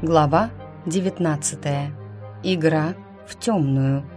Глава 19. Игра в темную.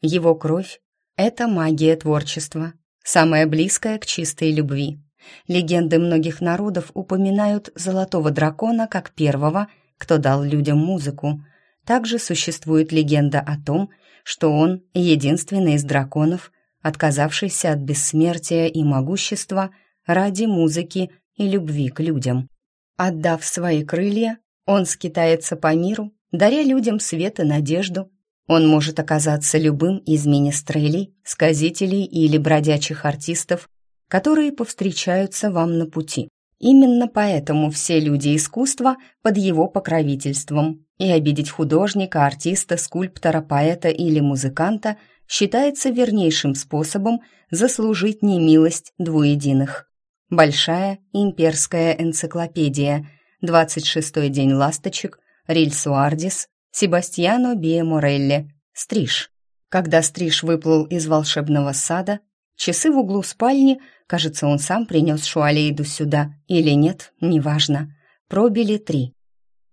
Его кровь — это магия творчества, самая близкая к чистой любви. Легенды многих народов упоминают золотого дракона как первого, кто дал людям музыку. Также существует легенда о том, что он единственный из драконов, отказавшийся от бессмертия и могущества ради музыки и любви к людям. Отдав свои крылья, он скитается по миру, даря людям свет и надежду. Он может оказаться любым из министрелей, сказителей или бродячих артистов, которые повстречаются вам на пути. Именно поэтому все люди искусства под его покровительством, и обидеть художника, артиста, скульптора, поэта или музыканта считается вернейшим способом заслужить немилость двуединых. Большая имперская энциклопедия, 26-й день ласточек, Рильсуардис, Себастьяно Биэ Морелли, Стриж. Когда Стриж выплыл из волшебного сада, часы в углу спальни, кажется, он сам принес Шуалейду сюда, или нет, неважно, пробили три.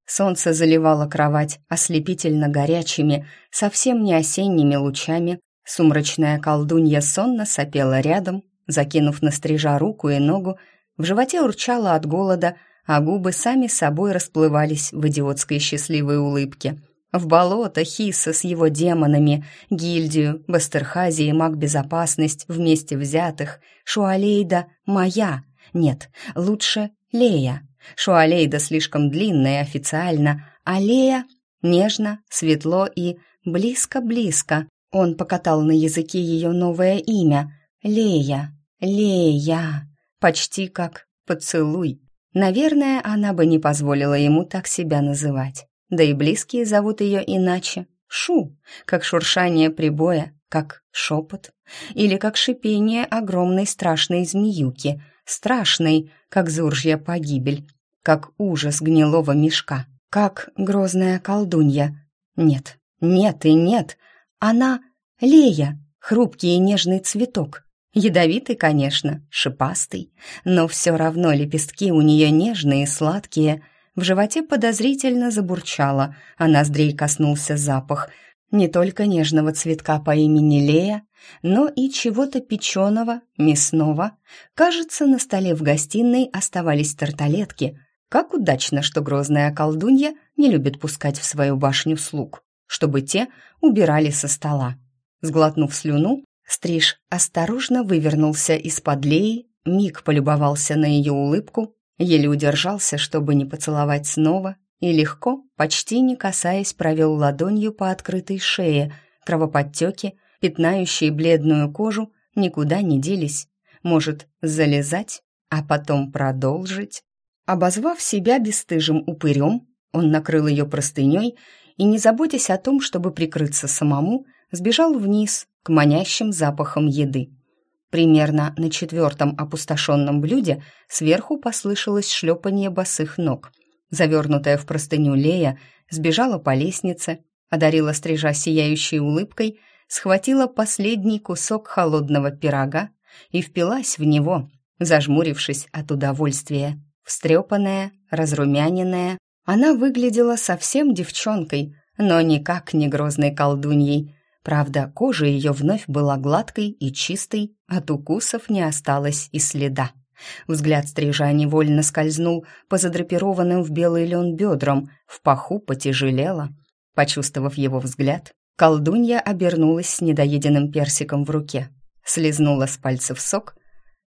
Солнце заливало кровать ослепительно горячими, совсем не осенними лучами. Сумрачная колдунья сонно сопела рядом, закинув на стрижа руку и ногу, в животе урчала от голода, а губы сами собой расплывались в идиотской счастливой улыбке. В болото Хиса с его демонами, гильдию, Бастерхази и маг-безопасность вместе взятых, Шуалейда моя, нет, лучше Лея. Шуалейда слишком длинная официально, а Лея нежно, светло и близко-близко. Он покатал на языке ее новое имя — Лея, Лея, почти как поцелуй. Наверное, она бы не позволила ему так себя называть. Да и близкие зовут ее иначе. Шу, как шуршание прибоя, как шепот. Или как шипение огромной страшной змеюки, страшной, как зуржья погибель как ужас гнилого мешка, как грозная колдунья. Нет, нет и нет. Она Лея, хрупкий и нежный цветок. Ядовитый, конечно, шипастый, но все равно лепестки у нее нежные и сладкие. В животе подозрительно забурчало, а ноздрей коснулся запах не только нежного цветка по имени Лея, но и чего-то печеного, мясного. Кажется, на столе в гостиной оставались тарталетки, как удачно, что грозная колдунья не любит пускать в свою башню слуг, чтобы те убирали со стола. Сглотнув слюну, Стриж осторожно вывернулся из-под Леи, миг полюбовался на ее улыбку, еле удержался, чтобы не поцеловать снова, и легко, почти не касаясь, провел ладонью по открытой шее. Кровоподтеки, пятнающие бледную кожу, никуда не делись. Может, залезать, а потом продолжить? Обозвав себя бесстыжим упырем, он накрыл ее простыней и, не заботясь о том, чтобы прикрыться самому, сбежал вниз к манящим запахам еды. Примерно на четвертом опустошенном блюде сверху послышалось шлепанье босых ног. Завернутая в простыню Лея сбежала по лестнице, одарила стрижа сияющей улыбкой, схватила последний кусок холодного пирога и впилась в него, зажмурившись от удовольствия. Встрепанная, разрумяненная, она выглядела совсем девчонкой, но никак не грозной колдуньей. Правда, кожа ее вновь была гладкой и чистой, от укусов не осталось и следа. Взгляд стрижа невольно скользнул по задрапированным в белый лен бедрам, в паху потяжелело. Почувствовав его взгляд, колдунья обернулась с недоеденным персиком в руке, слезнула с пальцев сок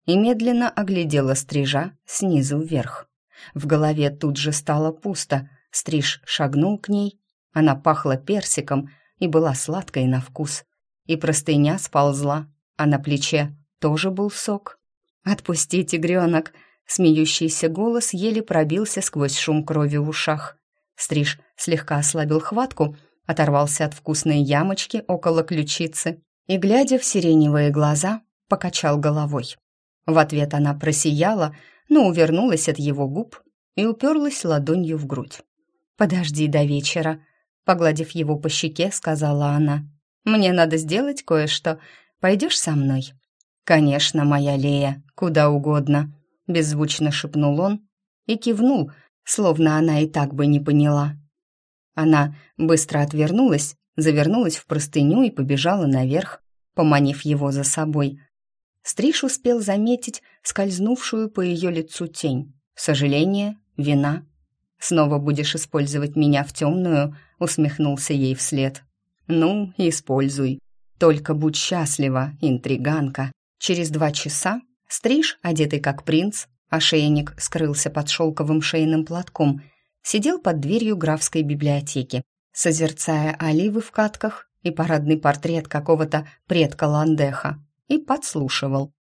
и медленно оглядела стрижа снизу вверх. В голове тут же стало пусто, стриж шагнул к ней, она пахла персиком и была сладкой на вкус. И простыня сползла, а на плече тоже был сок. «Отпусти, тигренок!» Смеющийся голос еле пробился сквозь шум крови в ушах. Стриж слегка ослабил хватку, оторвался от вкусной ямочки около ключицы и, глядя в сиреневые глаза, покачал головой. В ответ она просияла, но увернулась от его губ и уперлась ладонью в грудь. «Подожди до вечера», — погладив его по щеке, сказала она. «Мне надо сделать кое-что. Пойдешь со мной?» «Конечно, моя Лея, куда угодно», — беззвучно шепнул он и кивнул, словно она и так бы не поняла. Она быстро отвернулась, завернулась в простыню и побежала наверх, поманив его за собой. Стриж успел заметить скользнувшую по ее лицу тень. Сожаление, вина. «Снова будешь использовать меня в темную?» — усмехнулся ей вслед. «Ну, используй. Только будь счастлива, интриганка». Через два часа Стриж, одетый как принц, ошейник скрылся под шелковым шейным платком, сидел под дверью графской библиотеки, созерцая оливы в катках и парадный портрет какого-то предка Ландеха, и подслушивал.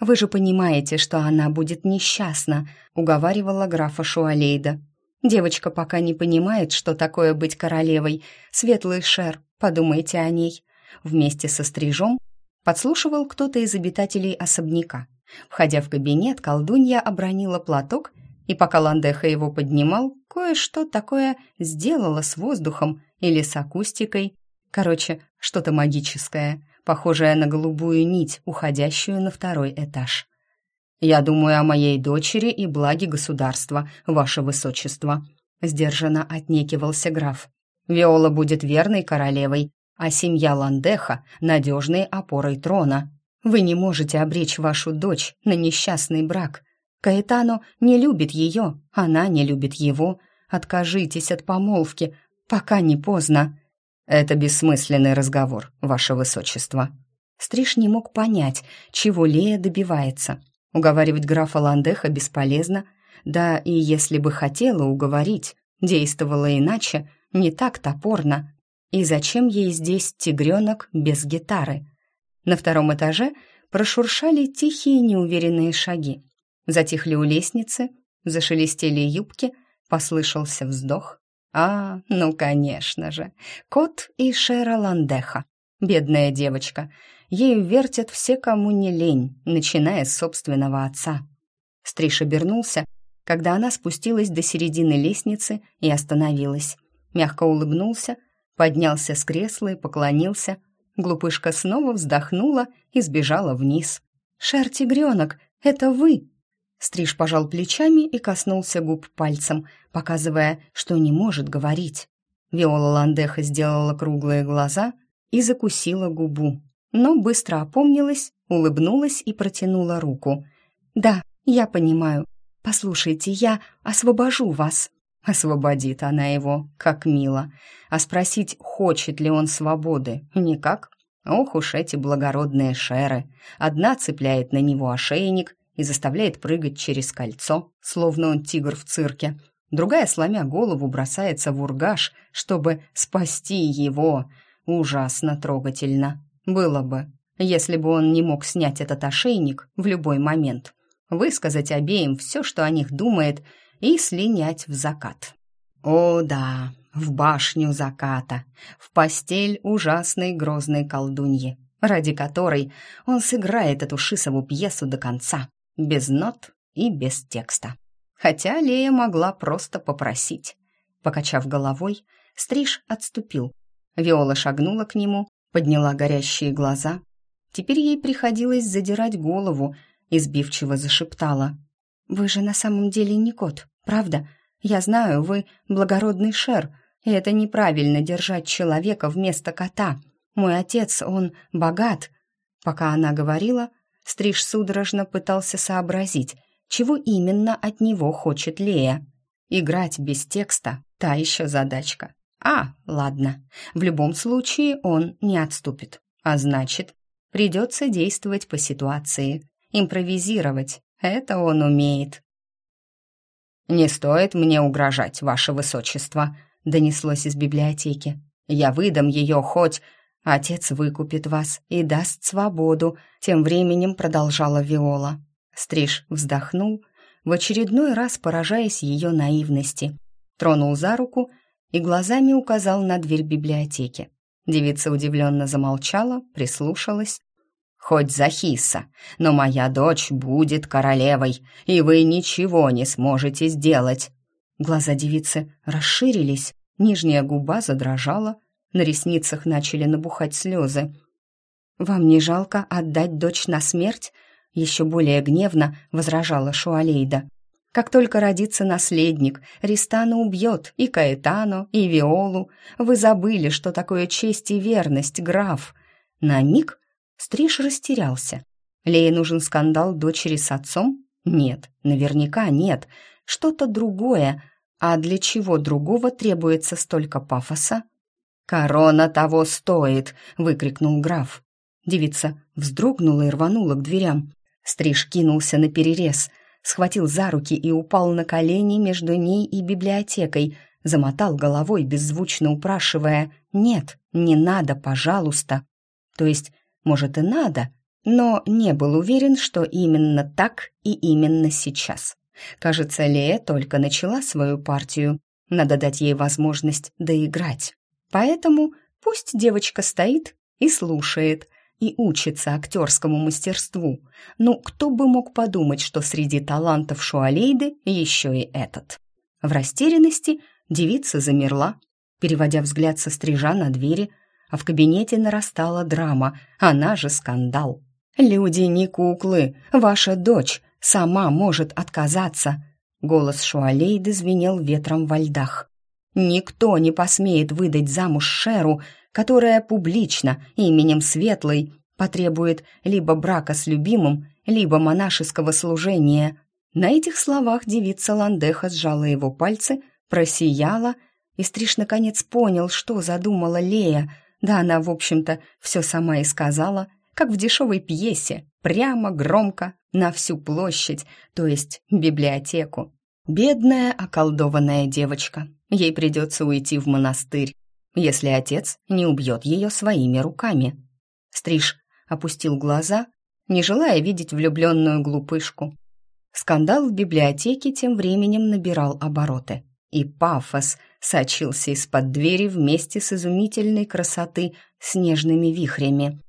«Вы же понимаете, что она будет несчастна», — уговаривала графа Шуалейда. «Девочка пока не понимает, что такое быть королевой. Светлый шер, подумайте о ней». Вместе со стрижом подслушивал кто-то из обитателей особняка. Входя в кабинет, колдунья обронила платок, и пока Ландеха его поднимал, кое-что такое сделала с воздухом или с акустикой. Короче, что-то магическое, похожее на голубую нить, уходящую на второй этаж. «Я думаю о моей дочери и благе государства, ваше высочество», — сдержанно отнекивался граф. «Виола будет верной королевой, а семья Ландеха — надежной опорой трона. Вы не можете обречь вашу дочь на несчастный брак. Каэтано не любит ее, она не любит его. Откажитесь от помолвки, пока не поздно». «Это бессмысленный разговор, ваше высочество». Стриж не мог понять, чего Лея добивается. Уговаривать графа Ландеха бесполезно, да и если бы хотела уговорить, действовала иначе, не так топорно. И зачем ей здесь тигренок без гитары? На втором этаже прошуршали тихие неуверенные шаги. Затихли у лестницы, зашелестели юбки, послышался вздох. А, ну, конечно же, кот и Шера Ландеха. Бедная девочка. Ею вертят все, кому не лень, начиная с собственного отца. Стриж обернулся, когда она спустилась до середины лестницы и остановилась. Мягко улыбнулся, поднялся с кресла и поклонился. Глупышка снова вздохнула и сбежала вниз. «Шер-тигренок, это вы!» Стриж пожал плечами и коснулся губ пальцем, показывая, что не может говорить. Виола Ландеха сделала круглые глаза и закусила губу, но быстро опомнилась, улыбнулась и протянула руку. «Да, я понимаю. Послушайте, я освобожу вас». Освободит она его, как мило. А спросить, хочет ли он свободы, никак. Ох уж эти благородные шеры. Одна цепляет на него ошейник, и заставляет прыгать через кольцо, словно он тигр в цирке. Другая, сломя голову, бросается в ургаш, чтобы спасти его. Ужасно трогательно. Было бы, если бы он не мог снять этот ошейник в любой момент, высказать обеим все, что о них думает, и слинять в закат. О да, в башню заката, в постель ужасной грозной колдуньи, ради которой он сыграет эту шисову пьесу до конца, без нот и без текста. Хотя Лея могла просто попросить. Покачав головой, Стриж отступил. Виола шагнула к нему, подняла горящие глаза. Теперь ей приходилось задирать голову и сбивчиво зашептала. «Вы же на самом деле не кот, правда? Я знаю, вы благородный шер, и это неправильно держать человека вместо кота. Мой отец, он богат». Пока она говорила, Стриж судорожно пытался сообразить, чего именно от него хочет Лея. Играть без текста — та еще задачка. А, ладно, в любом случае он не отступит. А значит, придется действовать по ситуации, импровизировать. Это он умеет. «Не стоит мне угрожать, ваше высочество», — донеслось из библиотеки. «Я выдам ее хоть Отец выкупит вас и даст свободу», — тем временем продолжала Виола. Стриж вздохнул, в очередной раз поражаясь ее наивности. Тронул за руку и глазами указал на дверь библиотеки. Девица удивленно замолчала, прислушалась. «Хоть Захиса, но моя дочь будет королевой, и вы ничего не сможете сделать». Глаза девицы расширились, нижняя губа задрожала, на ресницах начали набухать слезы. «Вам не жалко отдать дочь на смерть?» Еще более гневно возражала Шуалейда. «Как только родится наследник, Ристана убьет и Каэтано, и Виолу. Вы забыли, что такое честь и верность, граф». На миг Стриж растерялся. Лее нужен скандал дочери с отцом? Нет, наверняка нет. Что-то другое. А для чего другого требуется столько пафоса? «Корона того стоит!» — выкрикнул граф. Девица вздрогнула и рванула к дверям. Стриж кинулся на перерез, схватил за руки и упал на колени между ней и библиотекой, замотал головой, беззвучно упрашивая «Нет, не надо, пожалуйста». То есть, может, и надо, но не был уверен, что именно так и именно сейчас. Кажется, Лея только начала свою партию. Надо дать ей возможность доиграть. Поэтому пусть девочка стоит и слушает, и учится актерскому мастерству. Ну, кто бы мог подумать, что среди талантов Шуалейды еще и этот. В растерянности девица замерла, переводя взгляд со стрижа на двери, а в кабинете нарастала драма, она же скандал. «Люди не куклы, ваша дочь сама может отказаться», голос Шуалейды звенел ветром во льдах. «Никто не посмеет выдать замуж Шеру, которая публично, именем Светлой, потребует либо брака с любимым, либо монашеского служения. На этих словах девица Ландеха сжала его пальцы, просияла, и Стриж наконец понял, что задумала Лея. Да она, в общем-то, все сама и сказала, как в дешевой пьесе, прямо, громко, на всю площадь, то есть библиотеку. Бедная, околдованная девочка. Ей придется уйти в монастырь, если отец не убьет ее своими руками. Стриж опустил глаза, не желая видеть влюбленную глупышку. Скандал в библиотеке тем временем набирал обороты, и пафос сочился из-под двери вместе с изумительной красоты снежными вихрями.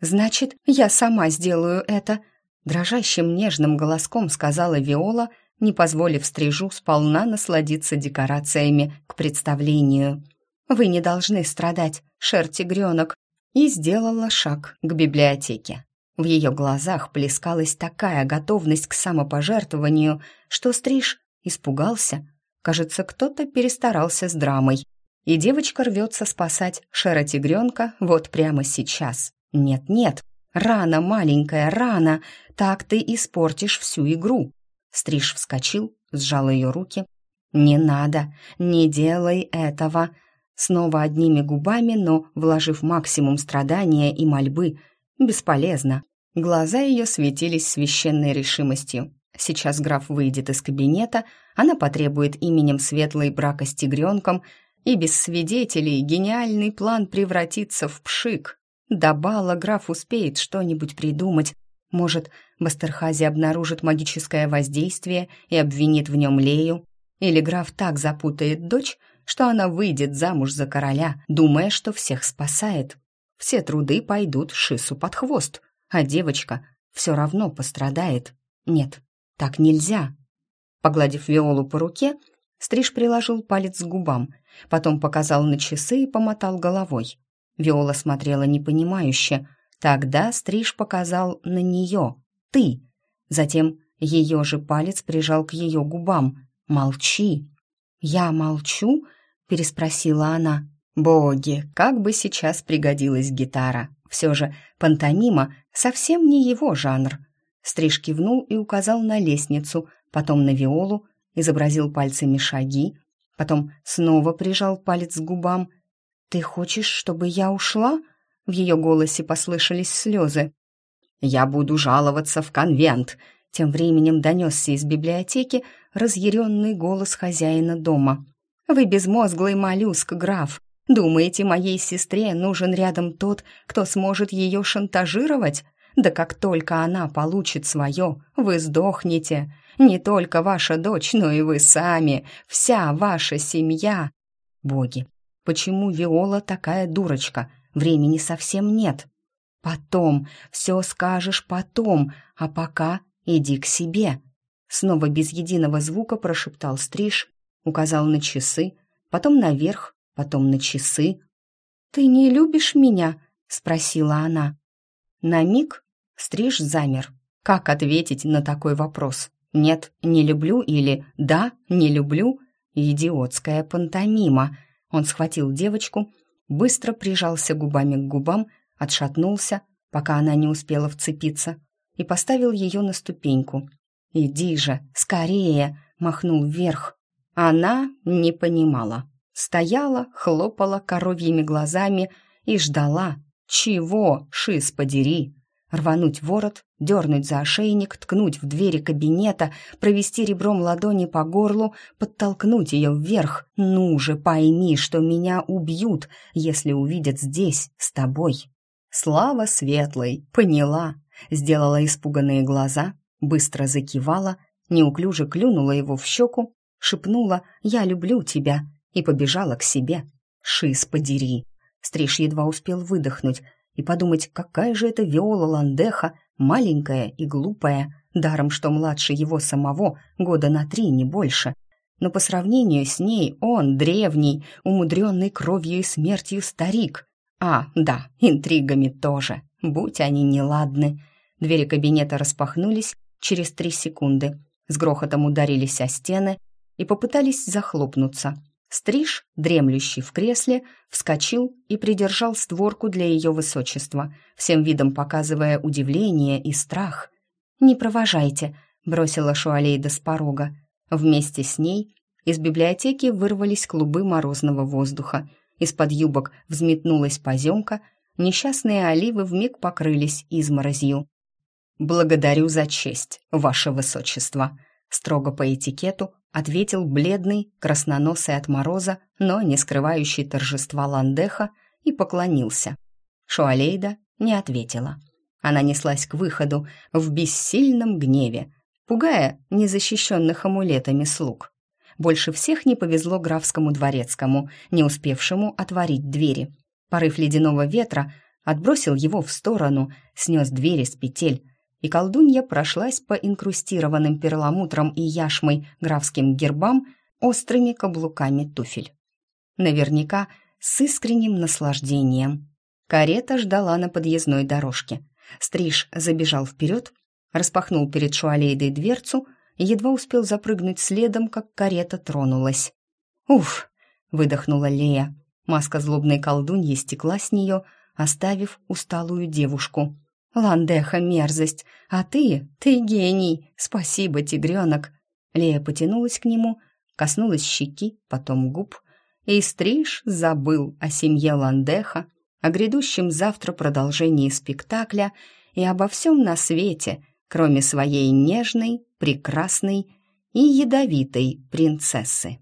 «Значит, я сама сделаю это», — дрожащим нежным голоском сказала Виола, не позволив стрижу сполна насладиться декорациями к представлению. Вы не должны страдать, шер-тигренок!» И сделала шаг к библиотеке. В ее глазах плескалась такая готовность к самопожертвованию, что Стриж испугался. Кажется, кто-то перестарался с драмой. И девочка рвется спасать шера-тигренка вот прямо сейчас. Нет-нет, рано, маленькая, рано, так ты испортишь всю игру. Стриж вскочил, сжал ее руки. «Не надо, не делай этого!» Снова одними губами, но вложив максимум страдания и мольбы. Бесполезно. Глаза ее светились священной решимостью. Сейчас граф выйдет из кабинета, она потребует именем светлой брака с тигренком, и без свидетелей гениальный план превратится в пшик. До бала граф успеет что-нибудь придумать. Может, Бастерхази обнаружит магическое воздействие и обвинит в нем Лею, или граф так запутает дочь, что она выйдет замуж за короля, думая, что всех спасает. Все труды пойдут Шису под хвост, а девочка все равно пострадает. Нет, так нельзя. Погладив Виолу по руке, Стриж приложил палец к губам, потом показал на часы и помотал головой. Виола смотрела непонимающе. Тогда Стриж показал на нее. «Ты!» Затем ее же палец прижал к ее губам. «Молчи!» «Я молчу?» переспросила она. Боги, как бы сейчас пригодилась гитара. Все же пантомима совсем не его жанр. Стриж кивнул и указал на лестницу, потом на виолу, изобразил пальцами шаги, потом снова прижал палец к губам. «Ты хочешь, чтобы я ушла?» В ее голосе послышались слезы. «Я буду жаловаться в конвент», тем временем донесся из библиотеки разъяренный голос хозяина дома. Вы безмозглый моллюск, граф. Думаете, моей сестре нужен рядом тот, кто сможет ее шантажировать? Да как только она получит свое, вы сдохнете. Не только ваша дочь, но и вы сами, вся ваша семья. Боги, почему Виола такая дурочка? Времени совсем нет. Потом, все скажешь потом, а пока иди к себе. Снова без единого звука прошептал Стриж указал на часы, потом наверх, потом на часы. «Ты не любишь меня?» — спросила она. На миг Стриж замер. Как ответить на такой вопрос? «Нет, не люблю» или «да, не люблю»? Идиотская пантомима. Он схватил девочку, быстро прижался губами к губам, отшатнулся, пока она не успела вцепиться, и поставил ее на ступеньку. «Иди же, скорее!» — махнул вверх. Она не понимала. Стояла, хлопала коровьими глазами и ждала. «Чего, шиз подери!» Рвануть ворот, дернуть за ошейник, ткнуть в двери кабинета, провести ребром ладони по горлу, подтолкнуть ее вверх. «Ну же, пойми, что меня убьют, если увидят здесь, с тобой». Слава светлой, поняла, сделала испуганные глаза, быстро закивала, неуклюже клюнула его в щеку, шепнула «Я люблю тебя» и побежала к себе. «Шиз, подери!» Стриж едва успел выдохнуть и подумать, какая же это Виола Ландеха, маленькая и глупая, даром что младше его самого, года на три, не больше. Но по сравнению с ней он древний, умудренный кровью и смертью старик. А, да, интригами тоже, будь они неладны. Двери кабинета распахнулись через три секунды, с грохотом ударились о стены и попытались захлопнуться. Стриж, дремлющий в кресле, вскочил и придержал створку для ее высочества, всем видом показывая удивление и страх. «Не провожайте», — бросила Шуалейда с порога. Вместе с ней из библиотеки вырвались клубы морозного воздуха. Из-под юбок взметнулась поземка, несчастные оливы вмиг покрылись изморозью. «Благодарю за честь, ваше высочество», строго по этикету ответил бледный, красноносый от мороза, но не скрывающий торжества Ландеха, и поклонился. Шуалейда не ответила. Она неслась к выходу в бессильном гневе, пугая незащищенных амулетами слуг. Больше всех не повезло графскому дворецкому, не успевшему отворить двери. Порыв ледяного ветра отбросил его в сторону, снес двери с петель, и колдунья прошлась по инкрустированным перламутром и яшмой графским гербам острыми каблуками туфель. Наверняка с искренним наслаждением. Карета ждала на подъездной дорожке. Стриж забежал вперед, распахнул перед Шуалейдой дверцу и едва успел запрыгнуть следом, как карета тронулась. «Уф!» — выдохнула Лея. Маска злобной колдуньи стекла с нее, оставив усталую девушку — «Ландеха мерзость, а ты, ты гений! Спасибо, тигренок!» Лея потянулась к нему, коснулась щеки, потом губ, и Стриж забыл о семье Ландеха, о грядущем завтра продолжении спектакля и обо всем на свете, кроме своей нежной, прекрасной и ядовитой принцессы.